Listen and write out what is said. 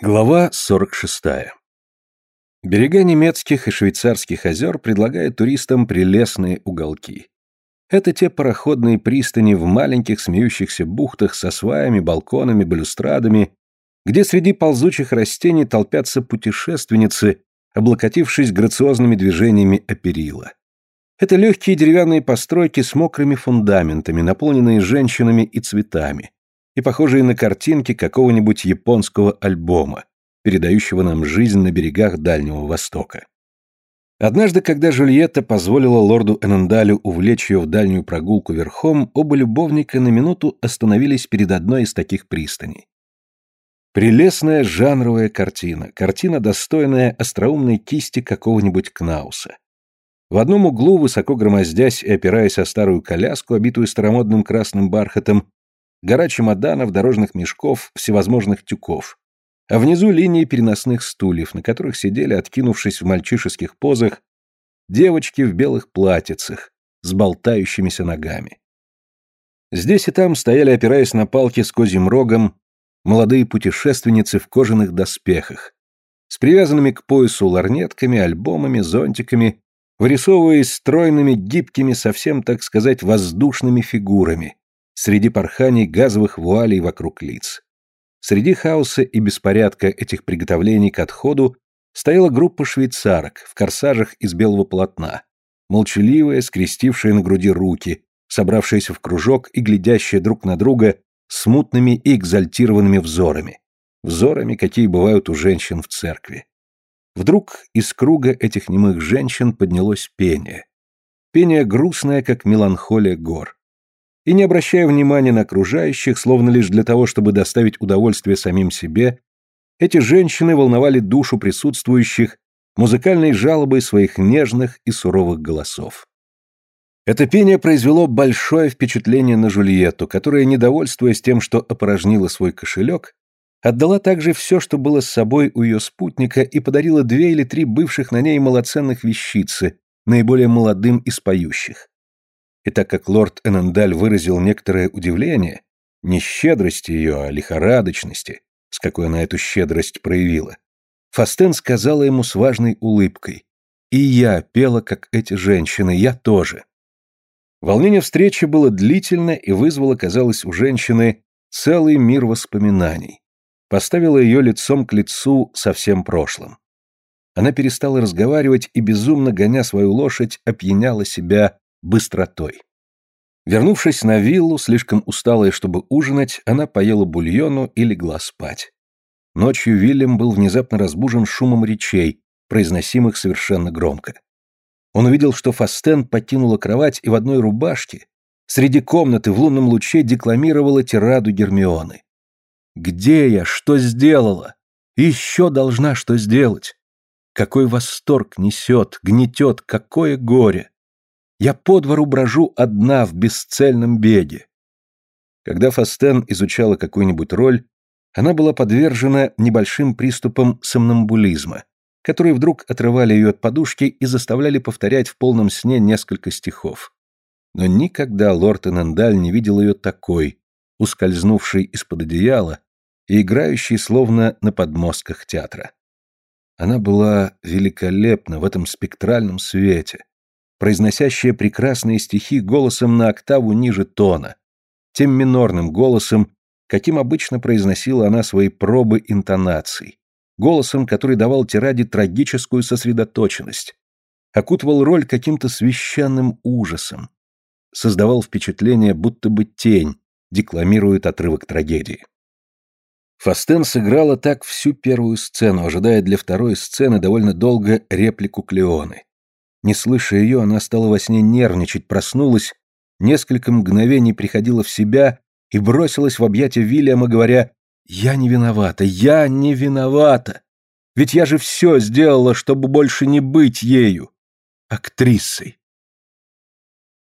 Глава 46. Берега немецких и швейцарских озер предлагают туристам прелестные уголки. Это те пароходные пристани в маленьких смеющихся бухтах со сваями, балконами, балюстрадами, где среди ползучих растений толпятся путешественницы, облокотившись грациозными движениями о перила. Это легкие деревянные постройки с мокрыми фундаментами, наполненные женщинами и цветами и похожие на картинки какого-нибудь японского альбома, передающего нам жизнь на берегах Дальнего Востока. Однажды, когда Жульетта позволила лорду Энендалю увлечь ее в дальнюю прогулку верхом, оба любовника на минуту остановились перед одной из таких пристаней. Прелестная жанровая картина, картина, достойная остроумной кисти какого-нибудь Кнауса. В одном углу, высоко громоздясь и опираясь о старую коляску, обитую старомодным красным бархатом, гора чемоданов, дорожных мешков, всевозможных тюков. А внизу линии переносных стульев, на которых сидели, откинувшись в мальчишеских позах, девочки в белых платьицах с болтающимися ногами. Здесь и там стояли, опираясь на палки с козьим рогом, молодые путешественницы в кожаных доспехах, с привязанными к поясу ларнетками, альбомами, зонтиками, вырисовываясь стройными, гибкими, совсем, так сказать, воздушными фигурами, среди порханий газовых вуалей вокруг лиц. Среди хаоса и беспорядка этих приготовлений к отходу стояла группа швейцарок в корсажах из белого полотна, молчаливая, скрестившая на груди руки, собравшаяся в кружок и глядящая друг на друга смутными и экзальтированными взорами, взорами, какие бывают у женщин в церкви. Вдруг из круга этих немых женщин поднялось пение. Пение грустное, как меланхолия гор и не обращая внимания на окружающих, словно лишь для того, чтобы доставить удовольствие самим себе, эти женщины волновали душу присутствующих музыкальной жалобой своих нежных и суровых голосов. Это пение произвело большое впечатление на Жульетту, которая, недовольствуясь тем, что опорожнила свой кошелек, отдала также все, что было с собой у ее спутника, и подарила две или три бывших на ней малоценных вещицы, наиболее молодым из поющих. И так как лорд Энендаль выразил некоторое удивление, не щедрости ее, а лихорадочности, с какой она эту щедрость проявила, Фастен сказала ему с важной улыбкой, «И я пела, как эти женщины, я тоже». Волнение встречи было длительно и вызвало, казалось, у женщины целый мир воспоминаний. Поставило ее лицом к лицу со всем прошлым. Она перестала разговаривать и, безумно гоня свою лошадь, опьяняла себя быстротой. Вернувшись на виллу, слишком усталая, чтобы ужинать, она поела бульону и легла спать. Ночью Вильям был внезапно разбужен шумом речей, произносимых совершенно громко. Он увидел, что Фастен покинула кровать и в одной рубашке среди комнаты в лунном луче декламировала тираду Гермионы. «Где я? Что сделала? Еще должна что сделать? Какой восторг несет, гнетет, какое горе! Я по двору брожу одна в бесцельном беге. Когда Фастен изучала какую-нибудь роль, она была подвержена небольшим приступам сомнамбулизма, которые вдруг отрывали ее от подушки и заставляли повторять в полном сне несколько стихов. Но никогда лорд Энендаль не видел ее такой, ускользнувшей из-под одеяла и играющей словно на подмостках театра. Она была великолепна в этом спектральном свете, произносящая прекрасные стихи голосом на октаву ниже тона, тем минорным голосом, каким обычно произносила она свои пробы интонаций, голосом, который давал тираде трагическую сосредоточенность, окутывал роль каким-то священным ужасом, создавал впечатление, будто бы тень декламирует отрывок трагедии. Фастен сыграла так всю первую сцену, ожидая для второй сцены довольно долго реплику Клеоны. Не слыша ее, она стала во сне нервничать, проснулась, несколько мгновений приходила в себя и бросилась в объятия Вильяма, говоря «Я не виновата, я не виновата! Ведь я же все сделала, чтобы больше не быть ею, актрисой!»